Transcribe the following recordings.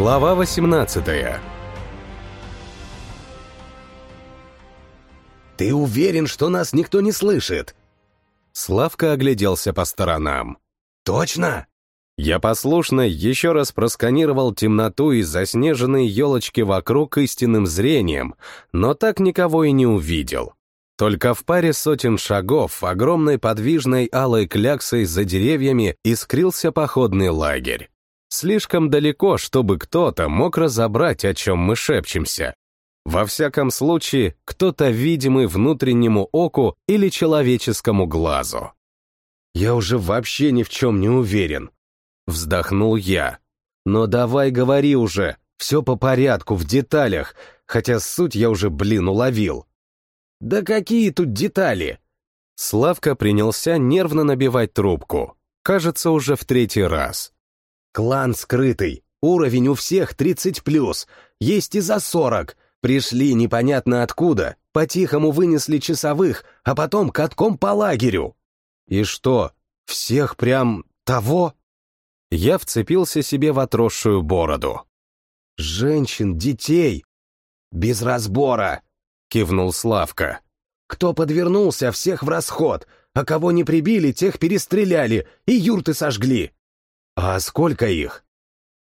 Глава 18 «Ты уверен, что нас никто не слышит?» Славка огляделся по сторонам. «Точно?» Я послушно еще раз просканировал темноту и заснеженные елочки вокруг истинным зрением, но так никого и не увидел. Только в паре сотен шагов огромной подвижной алой кляксой за деревьями искрился походный лагерь. Слишком далеко, чтобы кто-то мог разобрать, о чем мы шепчемся. Во всяком случае, кто-то видимый внутреннему оку или человеческому глазу. «Я уже вообще ни в чем не уверен», — вздохнул я. «Но давай говори уже, все по порядку, в деталях, хотя суть я уже, блин, уловил». «Да какие тут детали?» Славка принялся нервно набивать трубку. Кажется, уже в третий раз. «Клан скрытый. Уровень у всех 30+, есть и за 40. Пришли непонятно откуда, по-тихому вынесли часовых, а потом катком по лагерю». «И что, всех прям того?» Я вцепился себе в отросшую бороду. «Женщин, детей!» «Без разбора!» кивнул Славка. «Кто подвернулся, всех в расход, а кого не прибили, тех перестреляли и юрты сожгли». «А сколько их?»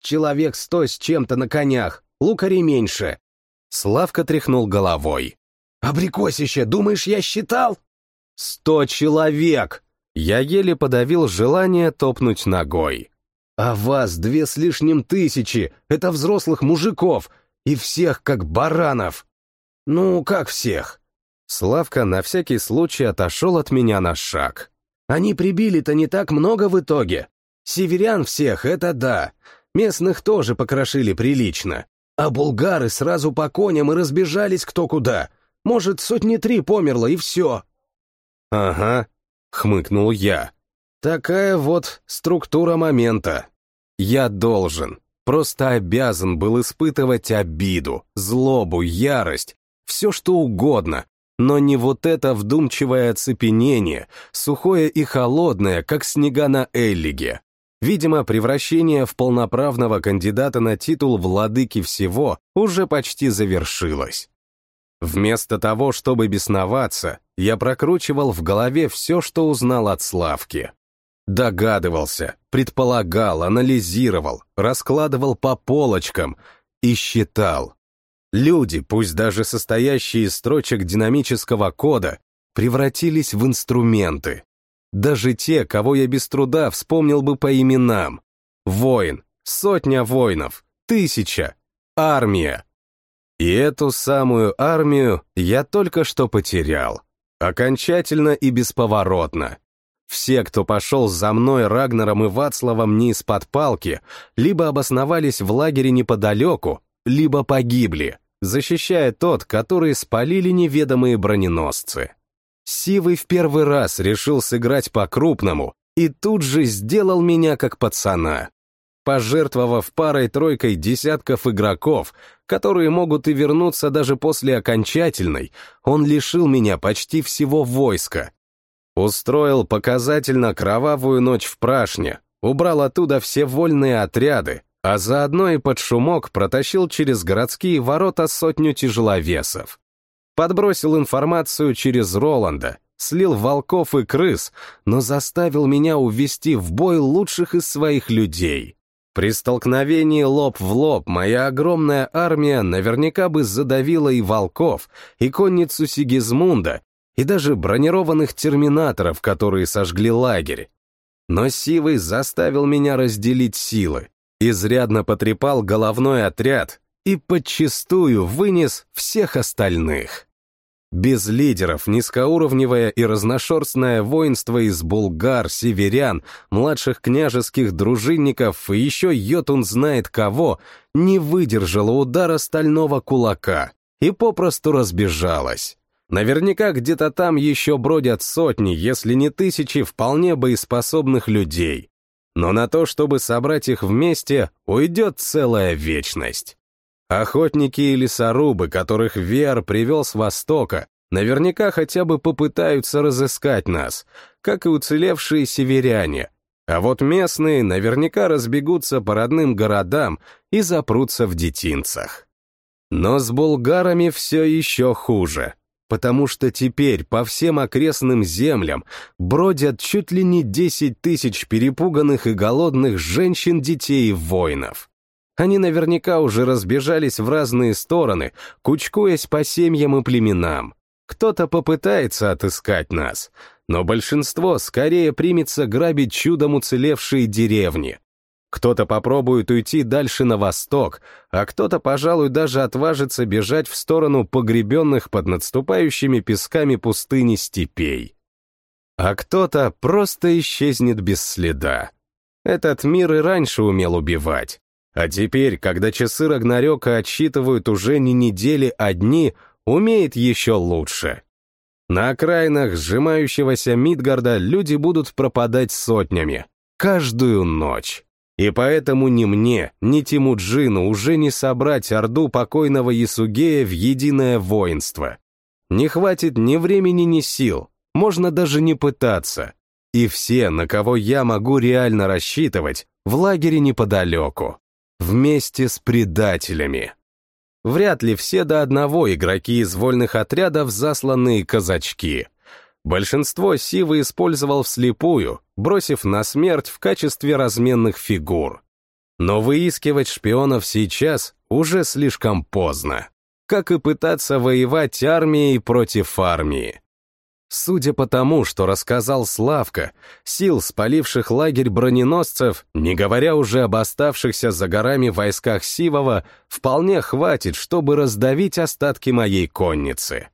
«Человек сто с чем-то на конях, лукари меньше». Славка тряхнул головой. «Абрикосище, думаешь, я считал?» «Сто человек!» Я еле подавил желание топнуть ногой. «А вас две с лишним тысячи, это взрослых мужиков, и всех как баранов!» «Ну, как всех?» Славка на всякий случай отошел от меня на шаг. «Они прибили-то не так много в итоге. Северян всех, это да. Местных тоже покрошили прилично. А булгары сразу по коням и разбежались кто куда. Может, сотни три померло, и все». «Ага», — хмыкнул я. «Такая вот структура момента. Я должен, просто обязан был испытывать обиду, злобу, ярость, все что угодно, но не вот это вдумчивое оцепенение, сухое и холодное, как снега на Эллиге. Видимо, превращение в полноправного кандидата на титул владыки всего уже почти завершилось. Вместо того, чтобы бесноваться, я прокручивал в голове все, что узнал от Славки. Догадывался, предполагал, анализировал, раскладывал по полочкам и считал. Люди, пусть даже состоящие из строчек динамического кода, превратились в инструменты. Даже те, кого я без труда вспомнил бы по именам. Воин, сотня воинов, тысяча, армия. И эту самую армию я только что потерял. Окончательно и бесповоротно. Все, кто пошел за мной, Рагнером и Вацлавом не из-под палки, либо обосновались в лагере неподалеку, либо погибли защищая тот, который спалили неведомые броненосцы. Сивый в первый раз решил сыграть по-крупному и тут же сделал меня как пацана. Пожертвовав парой-тройкой десятков игроков, которые могут и вернуться даже после окончательной, он лишил меня почти всего войска. Устроил показательно кровавую ночь в Прашне, убрал оттуда все вольные отряды, а заодно и под шумок протащил через городские ворота сотню тяжеловесов. Подбросил информацию через Роланда, слил волков и крыс, но заставил меня увести в бой лучших из своих людей. При столкновении лоб в лоб моя огромная армия наверняка бы задавила и волков, и конницу Сигизмунда, и даже бронированных терминаторов, которые сожгли лагерь. Но Сивый заставил меня разделить силы, изрядно потрепал головной отряд и подчистую вынес всех остальных. Без лидеров низкоуровневое и разношерстное воинство из булгар, северян, младших княжеских дружинников и еще йотун знает кого не выдержало удара стального кулака и попросту разбежалось. Наверняка где-то там еще бродят сотни, если не тысячи вполне боеспособных людей, но на то, чтобы собрать их вместе, уйдет целая вечность. Охотники и лесорубы, которых Вер привел с Востока, наверняка хотя бы попытаются разыскать нас, как и уцелевшие северяне, А вот местные наверняка разбегутся по родным городам и запрутся в детинцах. Но с булгарами все еще хуже, потому что теперь по всем окрестным землям бродят чуть ли не 10 тысяч перепуганных и голодных женщин, детей и воинов. Они наверняка уже разбежались в разные стороны, кучкуясь по семьям и племенам. Кто-то попытается отыскать нас, но большинство скорее примется грабить чудом уцелевшие деревни. Кто-то попробует уйти дальше на восток, а кто-то, пожалуй, даже отважится бежать в сторону погребенных под надступающими песками пустыни степей. А кто-то просто исчезнет без следа. Этот мир и раньше умел убивать. А теперь, когда часы Рагнарёка отсчитывают уже не недели, а дни, умеет еще лучше. На окраинах сжимающегося Мидгарда люди будут пропадать сотнями. Каждую ночь. И поэтому ни мне, ни Тимуджину уже не собрать орду покойного Ясугея в единое воинство. Не хватит ни времени, ни сил, можно даже не пытаться. И все, на кого я могу реально рассчитывать, в лагере неподалеку. Вместе с предателями. Вряд ли все до одного игроки из вольных отрядов засланные казачки. Большинство Сивы использовал вслепую, бросив на смерть в качестве разменных фигур. Но выискивать шпионов сейчас уже слишком поздно. Как и пытаться воевать армией против армии. Судя по тому, что рассказал Славка, сил, спаливших лагерь броненосцев, не говоря уже об оставшихся за горами войсках Сивова, вполне хватит, чтобы раздавить остатки моей конницы.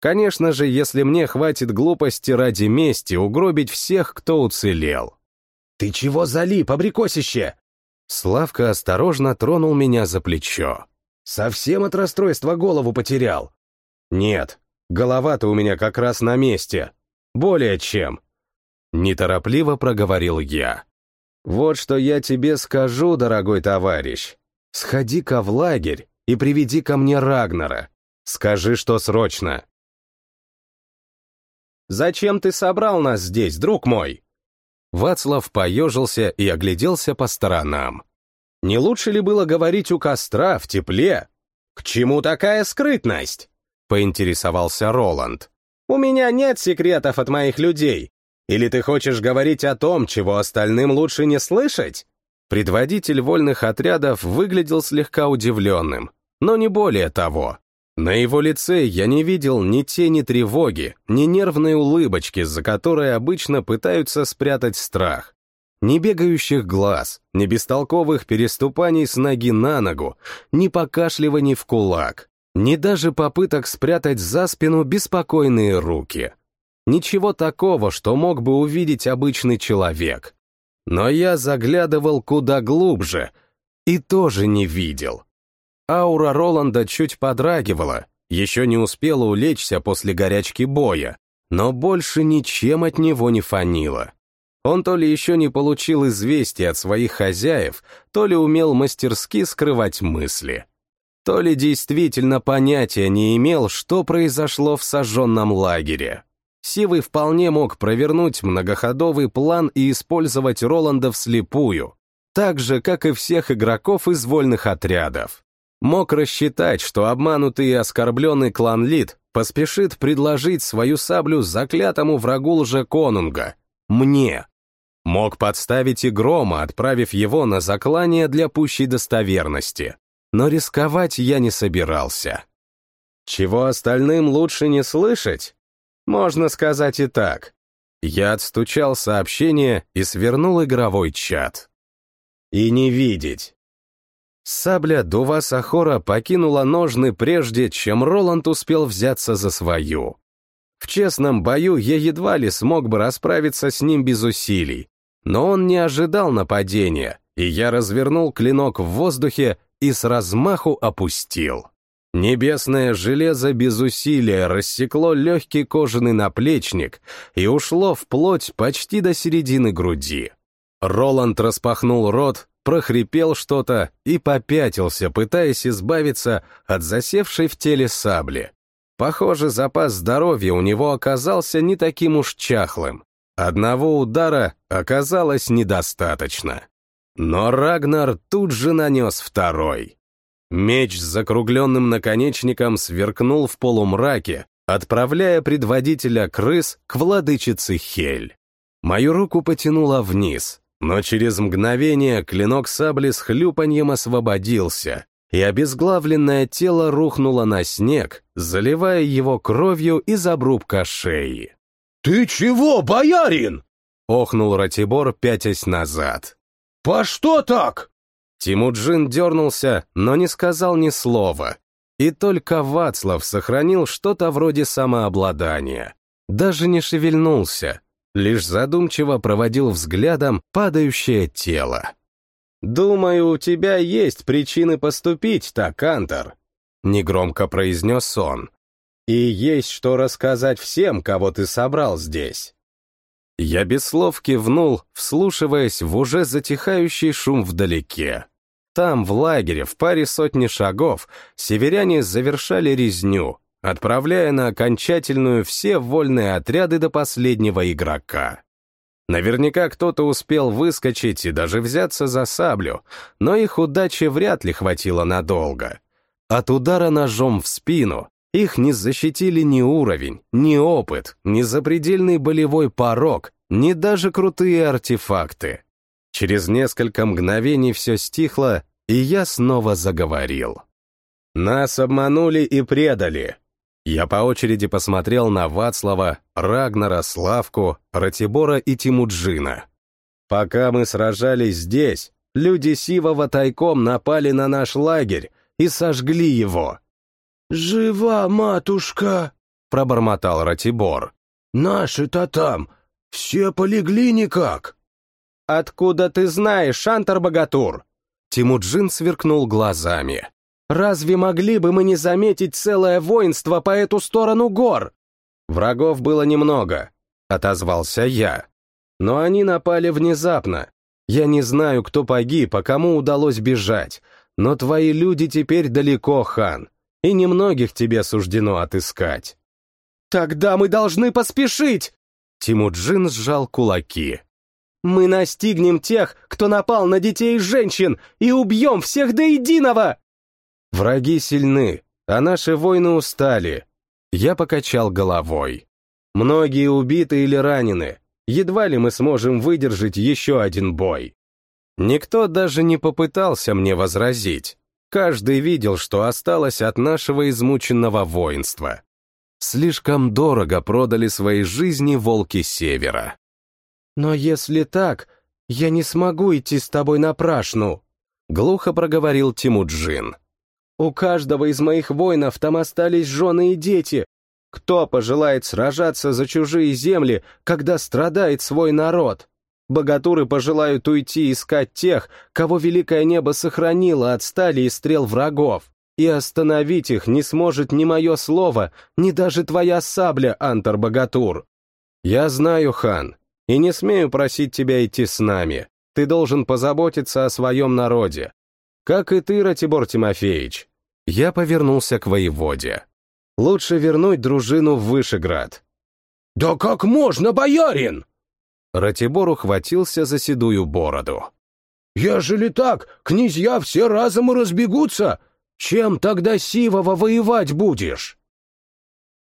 Конечно же, если мне хватит глупости ради мести угробить всех, кто уцелел. «Ты чего залип, абрикосище?» Славка осторожно тронул меня за плечо. «Совсем от расстройства голову потерял?» «Нет, Голова-то у меня как раз на месте. Более чем. Неторопливо проговорил я. Вот что я тебе скажу, дорогой товарищ. Сходи-ка в лагерь и приведи ко мне Рагнара. Скажи, что срочно. «Зачем ты собрал нас здесь, друг мой?» Вацлав поежился и огляделся по сторонам. «Не лучше ли было говорить у костра, в тепле? К чему такая скрытность?» — поинтересовался Роланд. «У меня нет секретов от моих людей. Или ты хочешь говорить о том, чего остальным лучше не слышать?» Предводитель вольных отрядов выглядел слегка удивленным, но не более того. На его лице я не видел ни тени тревоги, ни нервной улыбочки, за которой обычно пытаются спрятать страх. Ни бегающих глаз, ни бестолковых переступаний с ноги на ногу, ни покашливаний в кулак. Ни даже попыток спрятать за спину беспокойные руки. Ничего такого, что мог бы увидеть обычный человек. Но я заглядывал куда глубже и тоже не видел. Аура Роланда чуть подрагивала, еще не успела улечься после горячки боя, но больше ничем от него не фанило. Он то ли еще не получил известия от своих хозяев, то ли умел мастерски скрывать мысли то ли действительно понятия не имел, что произошло в сожженном лагере. Сивый вполне мог провернуть многоходовый план и использовать Роланда вслепую, так же, как и всех игроков из вольных отрядов. Мог рассчитать, что обманутый и оскорбленный клан Лид поспешит предложить свою саблю заклятому врагу лже-конунга, мне. Мог подставить и Грома, отправив его на заклание для пущей достоверности но рисковать я не собирался. Чего остальным лучше не слышать? Можно сказать и так. Я отстучал сообщение и свернул игровой чат. И не видеть. Сабля Дува Сахора покинула ножны прежде, чем Роланд успел взяться за свою. В честном бою я едва ли смог бы расправиться с ним без усилий, но он не ожидал нападения, и я развернул клинок в воздухе и с размаху опустил. Небесное железо без усилия рассекло легкий кожаный наплечник и ушло вплоть почти до середины груди. Роланд распахнул рот, прохрипел что-то и попятился, пытаясь избавиться от засевшей в теле сабли. Похоже, запас здоровья у него оказался не таким уж чахлым. Одного удара оказалось недостаточно. Но Рагнар тут же нанес второй. Меч с закругленным наконечником сверкнул в полумраке, отправляя предводителя крыс к владычице Хель. Мою руку потянуло вниз, но через мгновение клинок сабли с хлюпаньем освободился, и обезглавленное тело рухнуло на снег, заливая его кровью из обрубка шеи. «Ты чего, боярин?» — охнул Ратибор, пятясь назад. «По что так?» Тимуджин дернулся, но не сказал ни слова. И только Вацлав сохранил что-то вроде самообладания. Даже не шевельнулся, лишь задумчиво проводил взглядом падающее тело. «Думаю, у тебя есть причины поступить так, Антор», — негромко произнес он. «И есть что рассказать всем, кого ты собрал здесь». Я без слов кивнул, вслушиваясь в уже затихающий шум вдалеке. Там, в лагере, в паре сотни шагов, северяне завершали резню, отправляя на окончательную все вольные отряды до последнего игрока. Наверняка кто-то успел выскочить и даже взяться за саблю, но их удачи вряд ли хватило надолго. От удара ножом в спину их не защитили ни уровень, ни опыт, ни запредельный болевой порог, ни даже крутые артефакты. Через несколько мгновений все стихло, и я снова заговорил. Нас обманули и предали, я по очереди посмотрел на Вацлава, Рагнара, Славку, Ратибора и Тимуджина. Пока мы сражались здесь, люди Сивова тайком напали на наш лагерь и сожгли его. «Жива, матушка!» — пробормотал Ратибор. «Наши-то там, все полегли никак!» «Откуда ты знаешь, Шантар-богатур?» Тимуджин сверкнул глазами. Разве могли бы мы не заметить целое воинство по эту сторону гор? Врагов было немного, отозвался я. Но они напали внезапно. Я не знаю, кто погиб, а кому удалось бежать, но твои люди теперь далеко, хан, и немногих тебе суждено отыскать. Тогда мы должны поспешить! Тимуджин сжал кулаки. Мы настигнем тех, кто напал на детей и женщин, и убьем всех до единого! Враги сильны, а наши воины устали. Я покачал головой. Многие убиты или ранены. Едва ли мы сможем выдержать еще один бой. Никто даже не попытался мне возразить. Каждый видел, что осталось от нашего измученного воинства. Слишком дорого продали свои жизни волки Севера. «Но если так, я не смогу идти с тобой на прашну», — глухо проговорил Тимуджин. У каждого из моих воинов там остались жены и дети. Кто пожелает сражаться за чужие земли, когда страдает свой народ? Богатуры пожелают уйти искать тех, кого великое небо сохранило от стали и стрел врагов. И остановить их не сможет ни мое слово, ни даже твоя сабля, Антар-богатур. Я знаю, хан, и не смею просить тебя идти с нами. Ты должен позаботиться о своем народе. Как и ты, Ратибор Тимофеевич. Я повернулся к воеводе. Лучше вернуть дружину в Вышеград. «Да как можно, боярин?» Ратибор ухватился за седую бороду. «Ежели так, князья все разом и разбегутся. Чем тогда Сивова воевать будешь?»